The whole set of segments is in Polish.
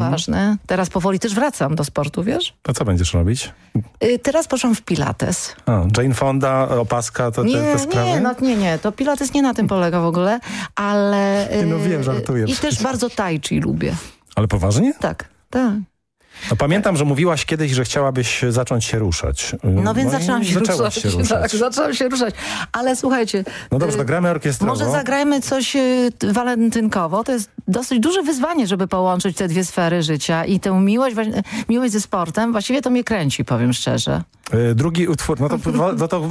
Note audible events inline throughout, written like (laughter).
ważne. Teraz powoli też wracam do sportu, wiesz? A co będziesz robić? Y, teraz poszłam w pilates. A, Jane Fonda, opaska, to nie, te, te sprawy? Nie, no, nie, nie, to pilates nie na tym polega w ogóle, ale... Nie, no wiem, y, żartuję I też bardzo tai chi lubię. Ale poważnie? Tak, tak. No, pamiętam, że mówiłaś kiedyś, że chciałabyś zacząć się ruszać. No więc i zaczęłam się ruszać. się (laughs) ruszać. Tak, zaczęłam się ruszać. Ale słuchajcie... No dobrze, to y, gramy orkiestrowo. Może zagrajmy coś y, walentynkowo. To jest dosyć duże wyzwanie, żeby połączyć te dwie sfery życia i tę miłość, miłość ze sportem. Właściwie to mnie kręci, powiem szczerze. Y, Drugi utwór, no to, no to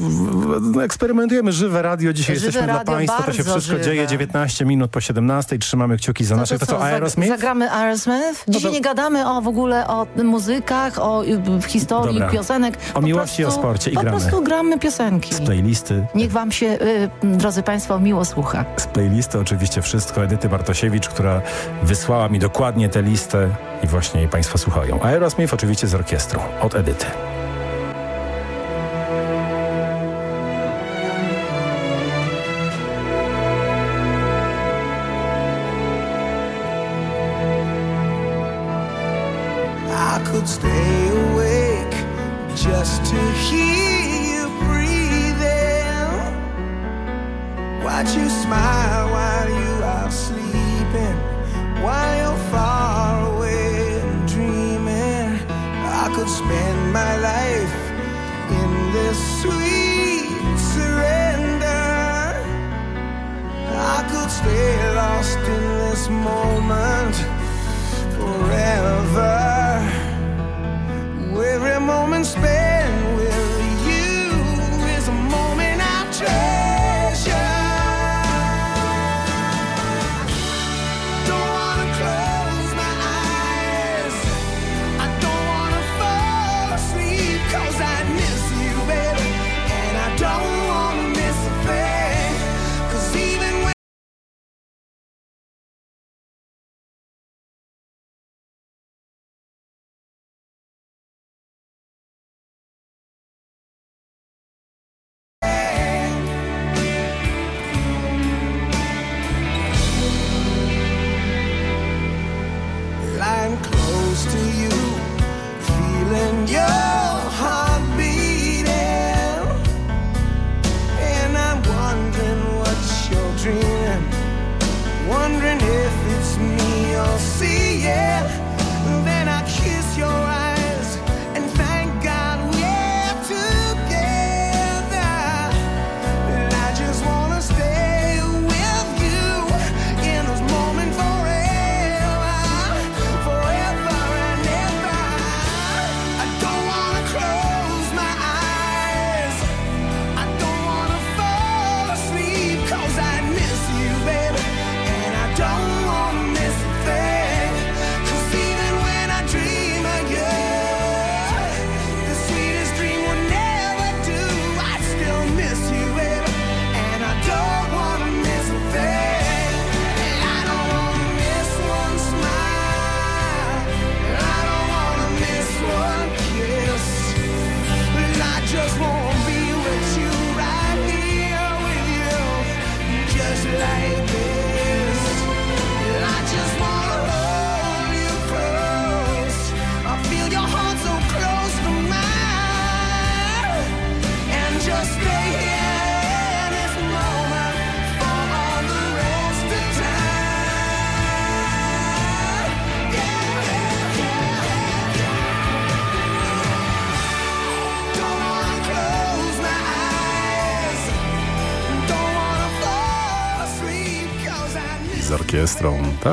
no eksperymentujemy. Żywe radio, dzisiaj Żywe jesteśmy radio, dla Państwa. To się wszystko żywe. dzieje 19 minut po 17. Trzymamy kciuki za naszych. To co, zag- Aerosmith? Zagramy Aerosmith. Dzisiaj to- nie gadamy o w ogóle o muzykach, o y, historii Dobra. piosenek. O Po miłości, prostu, o sporcie i po gramy. prostu gramy piosenki. Z playlisty. Niech wam się, y, drodzy Państwo, miło słucha. Z playlisty oczywiście wszystko Edyty Bartosiewicz, która wysłała mi dokładnie tę listę i właśnie jej Państwo słuchają. Aerosmith oczywiście z orkiestrą od Edyty. Watch you smile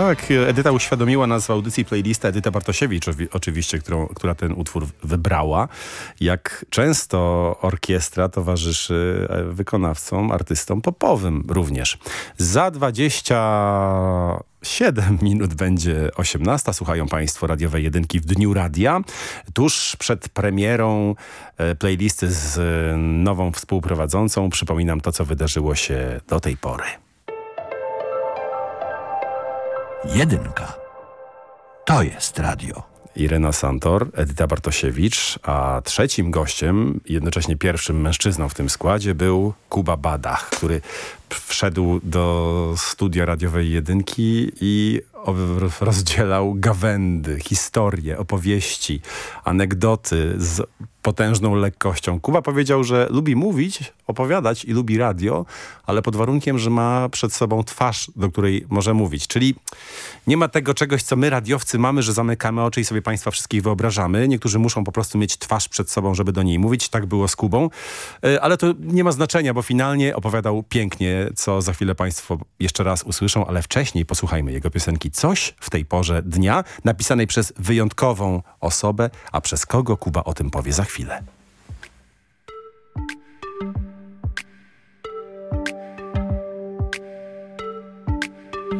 Tak, Edyta uświadomiła nas w audycji playlista Edyta Bartosiewicz oczywiście, którą, która ten utwór wybrała. Jak często orkiestra towarzyszy e, wykonawcom, artystom popowym również. Za 27 minut będzie 18. Słuchają Państwo radiowej jedynki w Dniu Radia. Tuż przed premierą e, playlisty z e, nową współprowadzącą przypominam to, co wydarzyło się do tej pory. Jedynka. To jest radio. Irena Santor, Edyta Bartosiewicz, a trzecim gościem, jednocześnie pierwszym mężczyzną w tym składzie był Kuba Badach, który wszedł do studia radiowej jedynki i rozdzielał gawędy, historie, opowieści, anegdoty z potężną lekkością. Kuba powiedział, że lubi mówić, opowiadać i lubi radio, ale pod warunkiem, że ma przed sobą twarz, do której może mówić. Czyli nie ma tego czegoś, co my radiowcy mamy, że zamykamy oczy i sobie państwa wszystkich wyobrażamy. Niektórzy muszą po prostu mieć twarz przed sobą, żeby do niej mówić. Tak było z Kubą. E, Ale to nie ma znaczenia, bo finalnie opowiadał pięknie, co za chwilę państwo jeszcze raz usłyszą, ale wcześniej posłuchajmy jego piosenki. Coś w tej porze dnia, napisanej przez wyjątkową osobę, a przez kogo Kuba o tym powie za chwilę.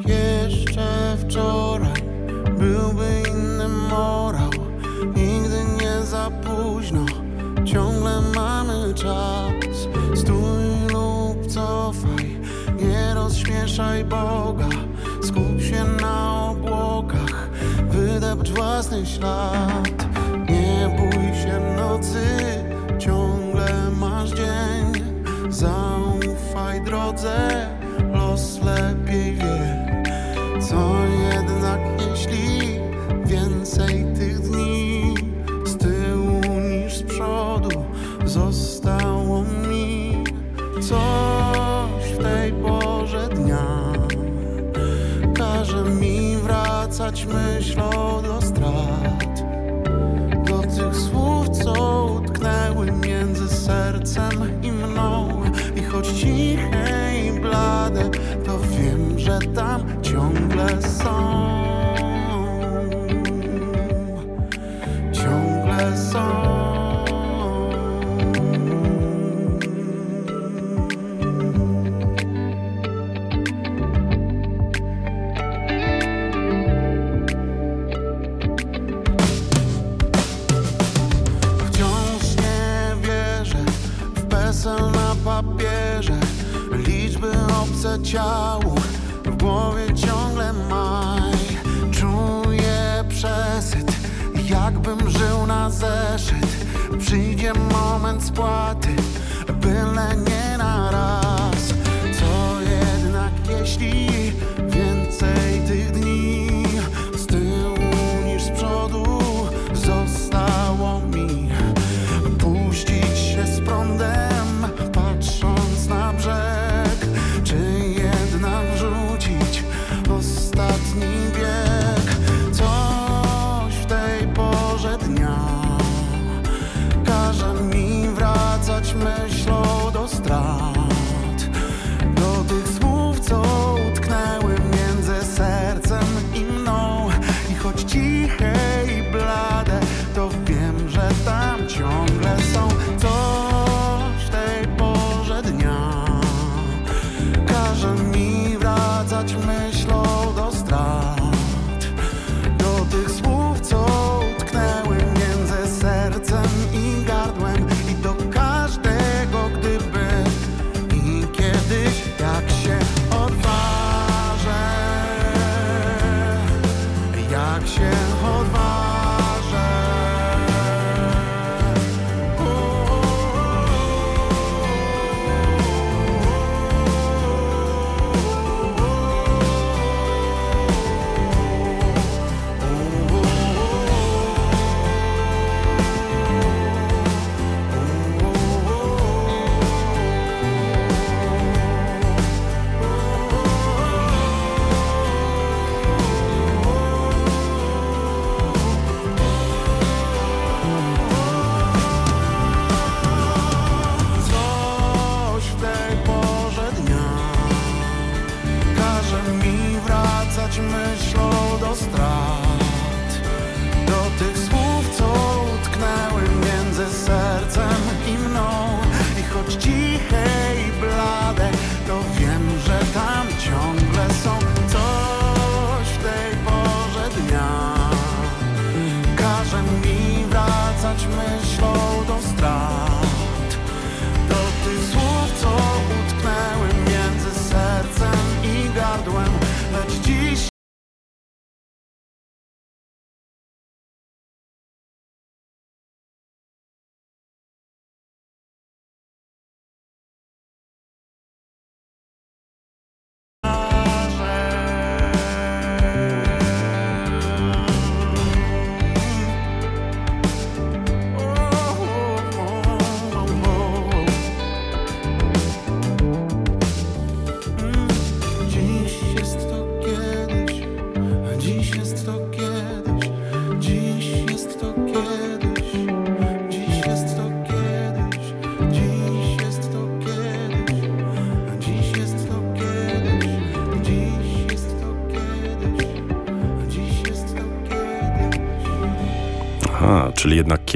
Jeszcze wczoraj byłby inny morał. Nigdy nie za późno, ciągle mamy czas rozśmieszaj Boga. Skup się na obłokach, wydepcz własny ślad. Nie bój się nocy, ciągle masz dzień. Zaufaj drodze, los lepiej wie wracać myślą do strat. Do tych słów, co utknęły między sercem i mną. I choć ciche i blade, to wiem, że tam ciągle są. Ciągle są w PESEL na papierze Liczby obce ciału w głowie ciągle maj. Czuję przesyt, jakbym żył na zeszyt. Przyjdzie moment spłaty, byle nie na raz. Co jednak jeśli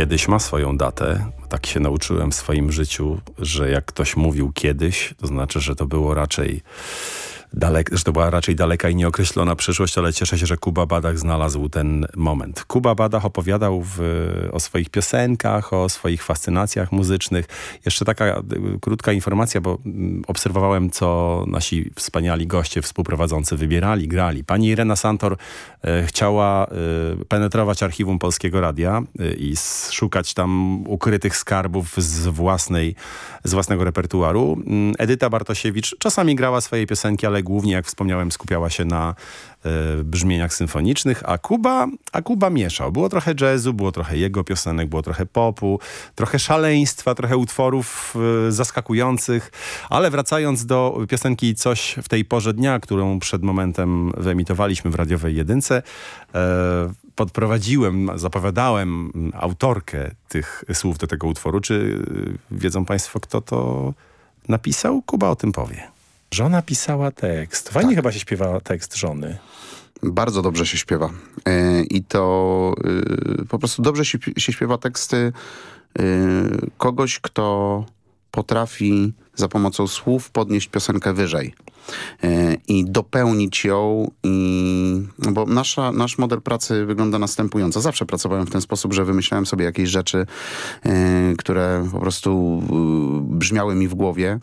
kiedyś ma swoją datę. Tak się nauczyłem w swoim życiu, że jak ktoś mówił kiedyś, to znaczy, że to było raczej dalek, że to była raczej daleka i nieokreślona przyszłość, ale cieszę się, że Kuba Badach znalazł ten moment. Kuba Badach opowiadał w, o swoich piosenkach, o swoich fascynacjach muzycznych. Jeszcze taka y, krótka informacja, bo mm, obserwowałem, co nasi wspaniali goście współprowadzący wybierali, grali. Pani Irena Santor e, chciała e, penetrować archiwum Polskiego Radia e, i szukać tam ukrytych skarbów z własnej, z własnego repertuaru. Mm, Edyta Bartosiewicz czasami grała swoje piosenki, ale głównie, jak wspomniałem, skupiała się na e, brzmieniach symfonicznych, a Kuba, a Kuba mieszał. Było trochę jazzu, było trochę jego piosenek, było trochę popu, trochę szaleństwa, trochę utworów e, zaskakujących, ale wracając do piosenki Coś w tej porze dnia, którą przed momentem wyemitowaliśmy w radiowej jedynce, e, podprowadziłem, zapowiadałem autorkę tych słów do tego utworu. Czy wiedzą państwo, kto to napisał? Kuba o tym powie. Żona pisała tekst. Fajnie chyba się śpiewa tekst żony. Bardzo dobrze się śpiewa. E, I to y, po prostu dobrze się, się śpiewa teksty y, kogoś, kto potrafi za pomocą słów podnieść piosenkę wyżej e, i dopełnić ją. I, no bo nasza, nasz model pracy wygląda następująco. Zawsze pracowałem w ten sposób, że wymyślałem sobie jakieś rzeczy, e, które po prostu y, brzmiały mi w głowie.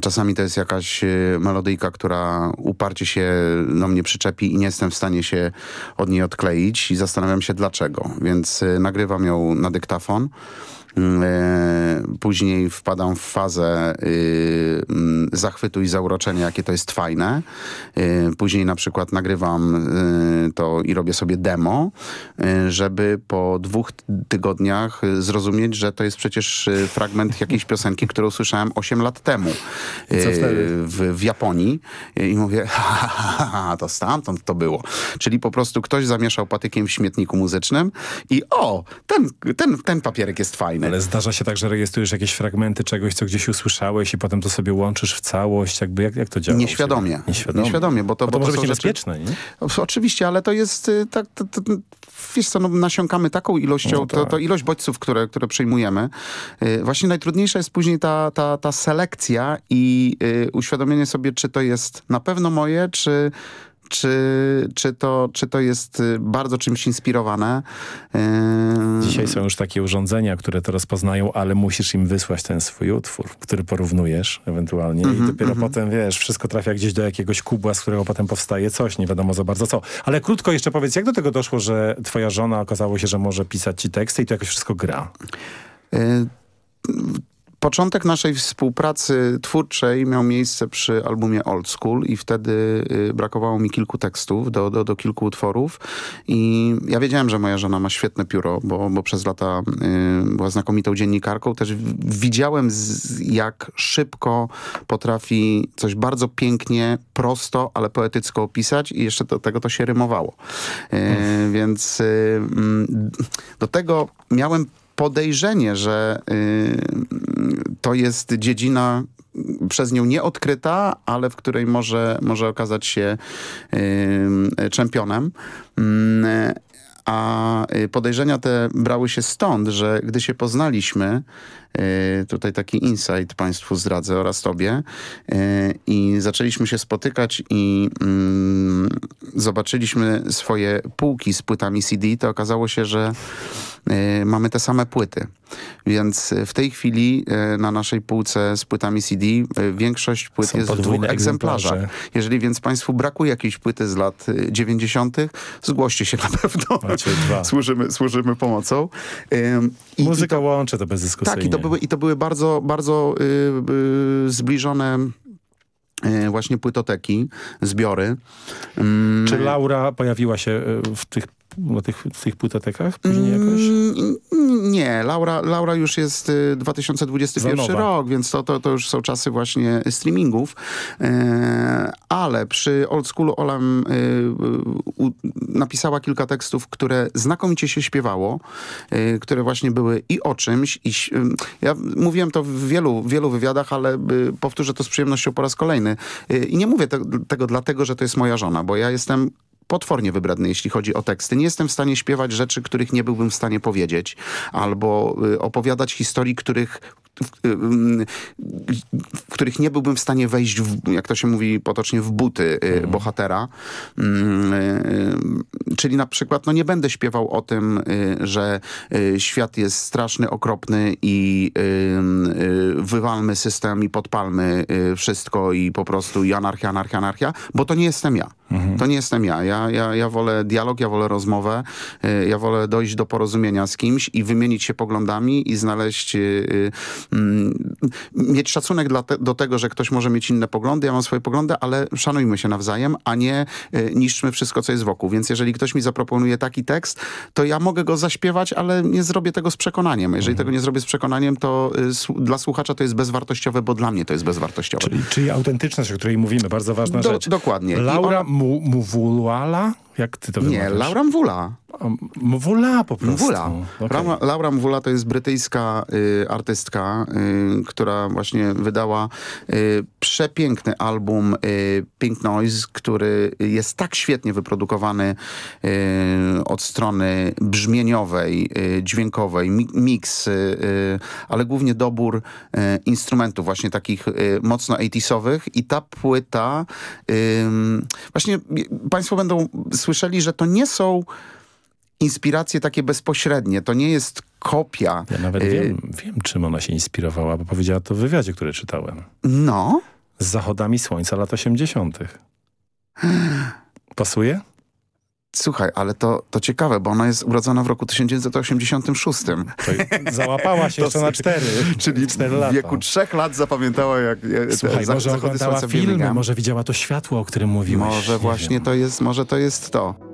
Czasami to jest jakaś e, melodyjka, która uparcie się do mnie przyczepi i nie jestem w stanie się od niej odkleić i zastanawiam się dlaczego. Więc e, nagrywam ją na dyktafon. Mm, e, później wpadam w fazę y, mm, zachwytu i zauroczenia, jakie to jest fajne. Y, później na przykład nagrywam y, to i robię sobie demo, żeby po dwóch tygodniach zrozumieć, że to jest przecież fragment jakiejś piosenki, którą słyszałem 8 lat temu w, w Japonii. I mówię, (laughs) ha, ha, ha, to stamtąd to było. Czyli po prostu ktoś zamieszał patykiem w śmietniku muzycznym i o, ten, ten, ten papierek jest fajny fajne. Ale zdarza się tak, że rejestrujesz jakieś fragmenty czegoś, co gdzieś usłyszałeś i potem to sobie łączysz w całość, jakby jak, jak to działa? Nieświadomie. Nieświadomie. Nieświadomie, bo to, bo to bo może to być rzeczy... niebezpieczne, nie? Oczywiście, ale to jest y, tak, to, to, wiesz co, no, nasiąkamy taką ilością, no, tak. to, to ilość bodźców, które, które przyjmujemy. Yy, właśnie najtrudniejsza jest później ta, ta, ta selekcja i yy, uświadomienie sobie, czy to jest na pewno moje, czy czy, czy, to, czy to jest y, bardzo czymś inspirowane. Yy... Dzisiaj są już takie urządzenia, które to rozpoznają, ale musisz im wysłać ten swój utwór, który porównujesz ewentualnie mm -hmm, i mhm, dopiero mm -hmm. potem, wiesz, wszystko trafia gdzieś do jakiegoś kubła, z którego potem powstaje coś, nie wiadomo za bardzo co. Ale krótko jeszcze powiedz, jak do tego doszło, że twoja żona okazało się, że może pisać ci teksty i to jakoś wszystko gra? Yy Początek naszej współpracy twórczej miał miejsce przy albumie Old School i wtedy y, brakowało mi kilku tekstów do, do, do kilku utworów i ja wiedziałem, że moja żona ma świetne pióro, bo, bo przez lata y, była znakomitą dziennikarką. Też widziałem z, jak szybko potrafi coś bardzo pięknie, prosto, ale poetycko opisać i jeszcze do tego to się rymowało. Y, więc mm, do tego miałem podejrzenie, że y, to jest dziedzina przez nią nieodkryta, ale w której może, może okazać się y, czempionem. Mm, a podejrzenia te brały się stąd, że gdy się poznaliśmy, tutaj taki insight Państwu zdradzę oraz Tobie, y, i zaczęliśmy się spotykać i mm, zobaczyliśmy swoje półki z płytami CD, to okazało się, że mamy te same płyty. Więc w tej chwili na naszej półce z płytami CD większość płyt Są jest w dwóch egzemplarzach. Jeżeli więc Państwu brakuje jakiejś płyty z lat 90., zgłoście się na pewno (laughs) służymy, służymy pomocą. I, Muzyka i to, łączy to bezdyskusyjnie. Tak, i to były, i to były bardzo, bardzo y, y, zbliżone y, właśnie płytoteki, zbiory. Czy Laura pojawiła się y, w tych na tych, w tych płytotekach później jakoś? Mm, nie, Laura, Laura już jest 2021 y, rok, więc to, to, to już są czasy właśnie streamingów. E, ale przy Old School Ola y, napisała kilka tekstów, które znakomicie się śpiewało, y, które właśnie były i o czymś. I, ja mówiłem to w wielu, wielu wywiadach, ale powtórzę to z przyjemnością po raz kolejny. I nie mówię te, tego dlatego, że to jest moja żona, bo ja jestem potwornie wybredny, jeśli chodzi o teksty. Nie jestem w stanie śpiewać rzeczy, których nie byłbym w stanie powiedzieć, albo y, opowiadać historii, których w, których nie byłbym w stanie wejść, w, jak to się mówi potocznie, w buty y, bohatera. Mm, y, Czyli na przykład no nie będę śpiewał o tym, y, że świat jest straszny, okropny i wywalmy system i podpalmy wszystko i po prostu i anarchia, anarchia, anarchia, bo to nie jestem ja. To nie jestem ja. Ja, ja. ja wolę dialog, ja wolę rozmowę, ja wolę dojść do porozumienia z kimś i wymienić się poglądami i znaleźć, mieć szacunek te, do tego, że ktoś może mieć inne poglądy, ja mam swoje poglądy, ale szanujmy się nawzajem, a nie y, niszczmy wszystko, co jest wokół. Więc jeżeli ktoś mi zaproponuje taki tekst, to ja mogę go zaśpiewać, ale nie zrobię tego z przekonaniem. Jeżeli tego nie zrobię z przekonaniem, to słu- dla słuchacza to jest bezwartościowe, bo dla mnie to jest bezwartościowe. Czyli, czyli autentyczność, o której mówimy, bardzo ważna Do- rzecz. dokładnie. Laura ona- Mu- Muwuala? Jak ty to nie, wymawiasz? Laura Mwula. Mwula po prostu. Mwula. Okej. Laura, Mwula to jest brytyjska y, artystka, y, która właśnie wydała y, przepiękny album y, Pink Noise, który jest tak świetnie wyprodukowany y, od strony brzmieniowej, y, dźwiękowej, mi, miks, y, ale głównie dobór instrumentów właśnie takich mocno 80sowych i ta płyta właśnie państwo będą słyszeli, że to nie są inspiracje takie bezpośrednie. To nie jest kopia. Ja nawet Y, wiem, wiem, czym ona się inspirowała, bo powiedziała to w wywiadzie, który czytałem. No, Z zachodami słońca lat 80. (gasps) Pasuje? Słuchaj, ale to, to ciekawe, bo ona jest urodzona w roku 1986. To załapała się jeszcze na cztery, (laughs) Czyli cztery w lata. wieku trzech lat zapamiętała jak e, Słuchaj, za- może oglądała w filmy, może widziała to światło, o którym mówiłeś. Może nie właśnie wiem. to jest, może to jest to.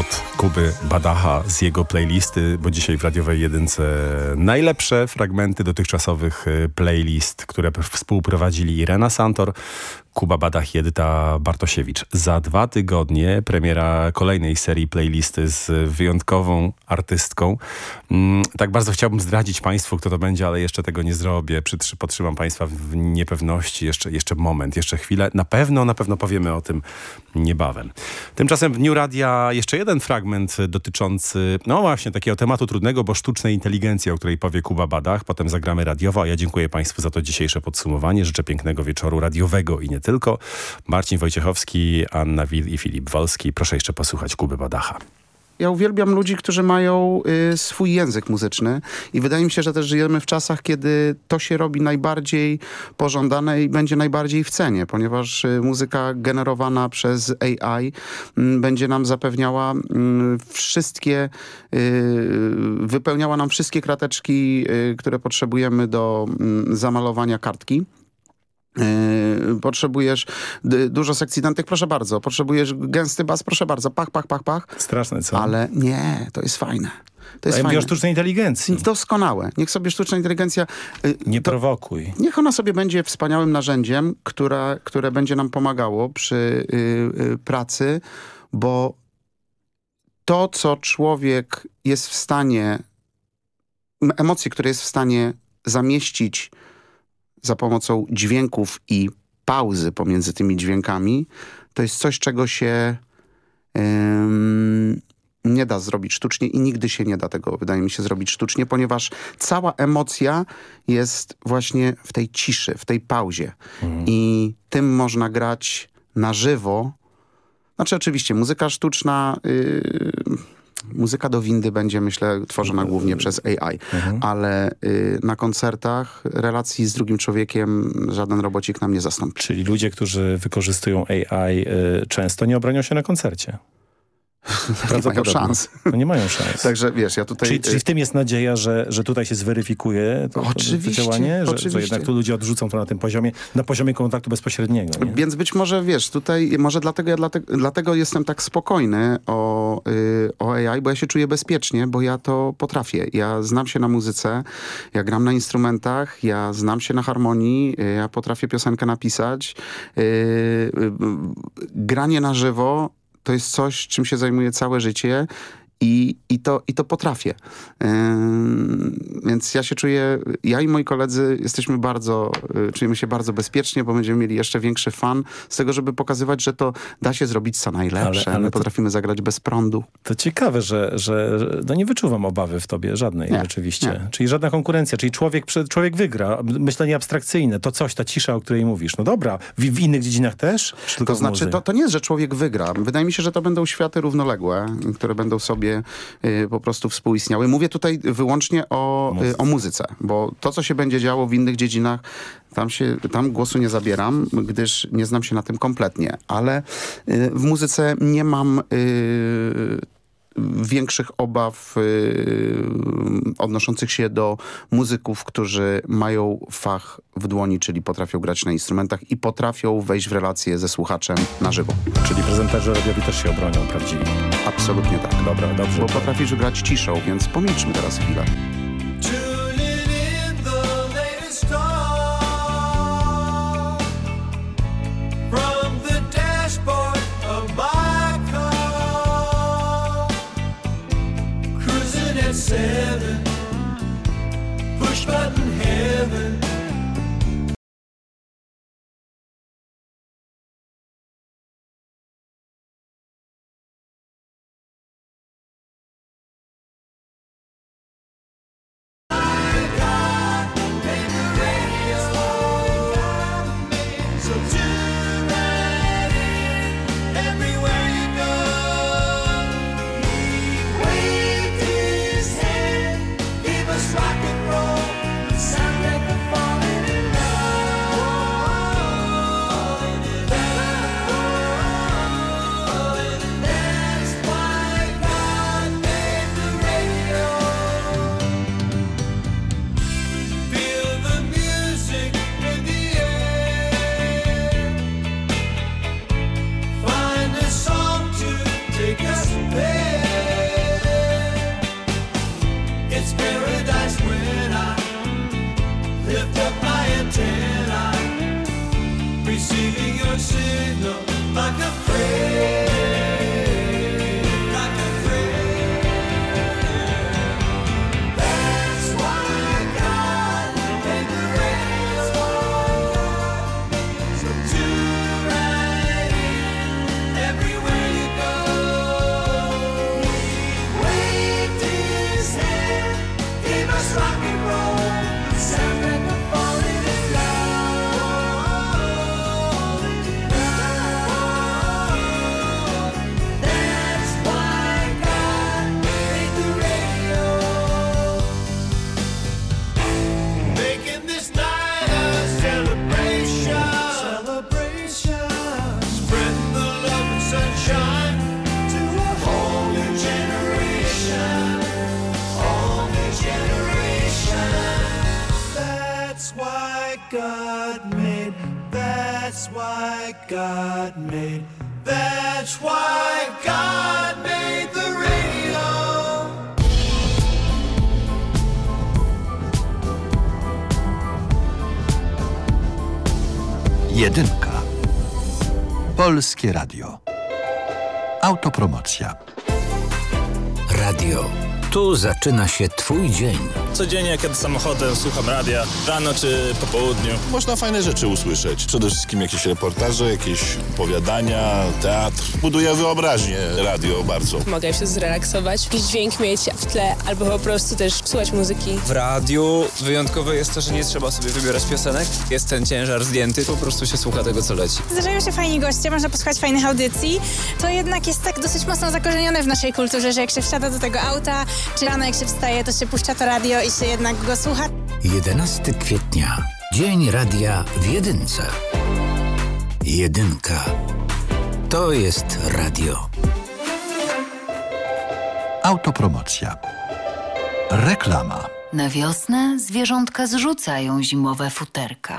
Od Kuby Badacha z jego playlisty, bo dzisiaj w radiowej jedynce najlepsze fragmenty dotychczasowych y, playlist, które współprowadzili Irena Santor, Kuba Badach i Edyta Bartosiewicz. Za dwa tygodnie premiera kolejnej serii playlisty z wyjątkową artystką. Mm, tak bardzo chciałbym zdradzić Państwu, kto to będzie, ale jeszcze tego nie zrobię. Przytrzy, potrzymam Państwa w niepewności. Jeszcze, jeszcze moment, jeszcze chwilę. Na pewno, na pewno powiemy o tym niebawem. Tymczasem w Dniu Radia jeszcze jeden fragment dotyczący, no właśnie, takiego tematu trudnego, bo sztucznej inteligencji, o której powie Kuba Badach. Potem zagramy radiowo, a ja dziękuję Państwu za to dzisiejsze podsumowanie. Życzę pięknego wieczoru radiowego i nie tylko. Marcin Wojciechowski, Anna Wil i Filip Wolski. Proszę jeszcze posłuchać Kuby Badacha. Ja uwielbiam ludzi, którzy mają y, swój język muzyczny i wydaje mi się, że też żyjemy w czasach, kiedy to się robi najbardziej pożądane i będzie najbardziej w cenie, ponieważ y, muzyka generowana przez AI mm, będzie nam zapewniała mm, wszystkie, y, wypełniała nam wszystkie krateczki, y, które potrzebujemy do mm, zamalowania kartki. Yy, potrzebujesz dużo sekcji dętych, proszę bardzo. Potrzebujesz gęsty bas, proszę bardzo. Pach, pach, pach, pach. Straszne, co? Ale nie, to jest fajne. To jest fajne. o sztucznej inteligencji. Doskonałe. Niech sobie sztuczna inteligencja... y, Nie to- prowokuj. Niech ona sobie będzie wspaniałym narzędziem, która, które będzie nam pomagało przy y, y, pracy, bo to, co człowiek jest w stanie, emocje, które jest w stanie zamieścić za pomocą dźwięków i pauzy pomiędzy tymi dźwiękami, to jest coś, czego się ym, nie da zrobić sztucznie i nigdy się nie da tego, wydaje mi się, zrobić sztucznie, ponieważ cała emocja jest właśnie w tej ciszy, w tej pauzie. I tym można grać na żywo. Znaczy oczywiście muzyka sztuczna, yy, muzyka do windy będzie myślę tworzona głównie przez AI, ale yy, na koncertach relacji z drugim człowiekiem żaden robocik nam nie zastąpi. Czyli ludzie, którzy wykorzystują AI y, często nie obronią się na koncercie. Nie mają szans. No nie mają szans. Także wiesz, ja tutaj... Czyli, czyli w tym jest nadzieja, że, że tutaj się zweryfikuje to, to, to Oczywiście, działanie? Że, oczywiście. że jednak tu ludzie odrzucą to na tym poziomie, na poziomie kontaktu bezpośredniego. Nie? Więc być może, wiesz, tutaj, może dlatego ja dlatego, dlatego jestem tak spokojny o, y, o AI, bo ja się czuję bezpiecznie, bo ja to potrafię. Ja znam się na muzyce, ja gram na instrumentach, ja znam się na harmonii, y, ja potrafię piosenkę napisać. Y, y, y, granie na żywo to jest coś, czym się zajmuję całe życie. I, i, to, I to potrafię. Ym, więc ja się czuję, ja i moi koledzy jesteśmy bardzo, y, czujemy się bardzo bezpiecznie, bo będziemy mieli jeszcze większy fan z tego, żeby pokazywać, że to da się zrobić co najlepsze. Ale- ale My to- potrafimy zagrać bez prądu. To ciekawe, że, że no nie wyczuwam obawy w tobie żadnej Nie, rzeczywiście. nie. Czyli żadna konkurencja, czyli człowiek, człowiek wygra. Myślenie abstrakcyjne, to coś, ta cisza, o której mówisz. No dobra, w, w innych dziedzinach też? To znaczy, to, to nie jest, że człowiek wygra. Wydaje mi się, że to będą światy równoległe, które będą sobie y, po prostu współistniały. Mówię tutaj wyłącznie o, y, o muzyce, bo to, co się będzie działo w innych dziedzinach, tam, się, tam głosu nie zabieram, gdyż nie znam się na tym kompletnie. Ale y, w muzyce nie mam... Większych obaw y, odnoszących się do muzyków, którzy mają fach w dłoni, czyli potrafią grać na instrumentach i potrafią wejść w relacje ze słuchaczem na żywo. Czyli prezenterzy radiowi też się obronią prawdziwi. Absolutnie tak. Dobra, dobrze. Bo potrafisz grać ciszą, więc pomilczmy teraz chwilę. Seven, push button heaven. God made. That's why God made the radio. Jedynka. Polskie Radio. Autopromocja. Tu zaczyna się Twój dzień. Codziennie, kiedy samochodem słucham radia, rano czy po południu. Można fajne rzeczy usłyszeć. Przede wszystkim jakieś reportaże, jakieś opowiadania, teatr. Buduje wyobraźnię radio bardzo. Mogę się zrelaksować, jakiś dźwięk mieć w tle, albo po prostu też słuchać muzyki. W radiu wyjątkowe jest to, że nie trzeba sobie wybierać piosenek. Jest ten ciężar zdjęty, po prostu się słucha tego, co leci. Zdarzają się fajni goście, można posłuchać fajnych audycji. To jednak jest tak dosyć mocno zakorzenione w naszej kulturze, że jak się wsiada do tego auta, czy rano jak się wstaje, to się puszcza to radio i się jednak go słucha. 11 kwietnia. Dzień radia w jedynce. Jedynka. To jest radio. Autopromocja. Reklama. Na wiosnę zwierzątka zrzucają zimowe futerka.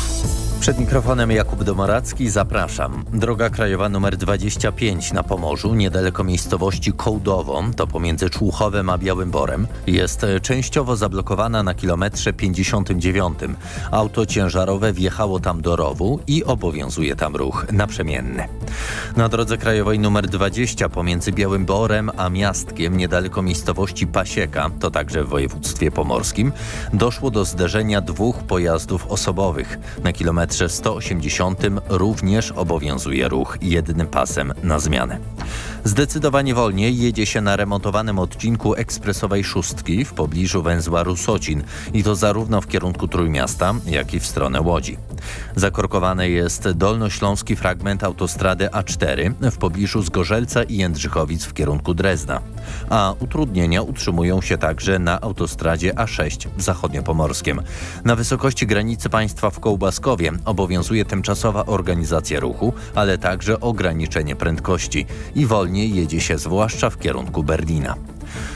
Przed mikrofonem Jakub Domoracki zapraszam. Droga krajowa nr 25 na Pomorzu, niedaleko miejscowości Kołdowo, to pomiędzy Człuchowem a Białym Borem, jest częściowo zablokowana na kilometrze 59. Auto ciężarowe wjechało tam do rowu i obowiązuje tam ruch naprzemienny. Na drodze krajowej nr 20 pomiędzy Białym Borem a Miastkiem, niedaleko miejscowości Pasieka, to także w województwie pomorskim, doszło do zderzenia dwóch pojazdów osobowych. Na kilometrze 180 również obowiązuje ruch jednym pasem na zmianę. Zdecydowanie wolniej jedzie się na remontowanym odcinku ekspresowej szóstki w pobliżu węzła Rusocin i to zarówno w kierunku Trójmiasta, jak i w stronę Łodzi. Zakorkowany jest dolnośląski fragment autostrady A4 w pobliżu Zgorzelca i Jędrzychowic w kierunku Drezna, a utrudnienia utrzymują się także na autostradzie A6 w zachodniopomorskiem. Na wysokości granicy państwa w Kołbaskowie obowiązuje tymczasowa organizacja ruchu, ale także ograniczenie prędkości i wolniej jedzie się zwłaszcza w kierunku Berlina.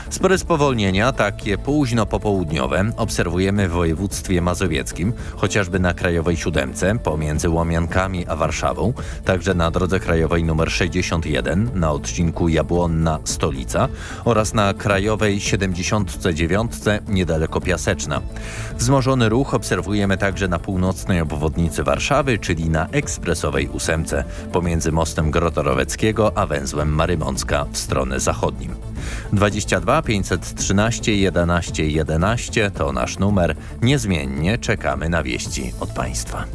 Spore spowolnienia, takie późno-popołudniowe, obserwujemy w województwie mazowieckim, chociażby na Krajowej Siódemce pomiędzy Łomiankami a Warszawą, także na drodze krajowej nr 61 na odcinku Jabłonna-Stolica oraz na Krajowej 79 niedaleko Piaseczna. Wzmożony ruch obserwujemy także na północnej obwodnicy Warszawy, czyli na ekspresowej ósemce pomiędzy mostem Grotoroweckiego a węzłem Marymącka w stronę zachodnim. 22 513 11 11 to nasz numer. Niezmiennie czekamy na wieści od Państwa.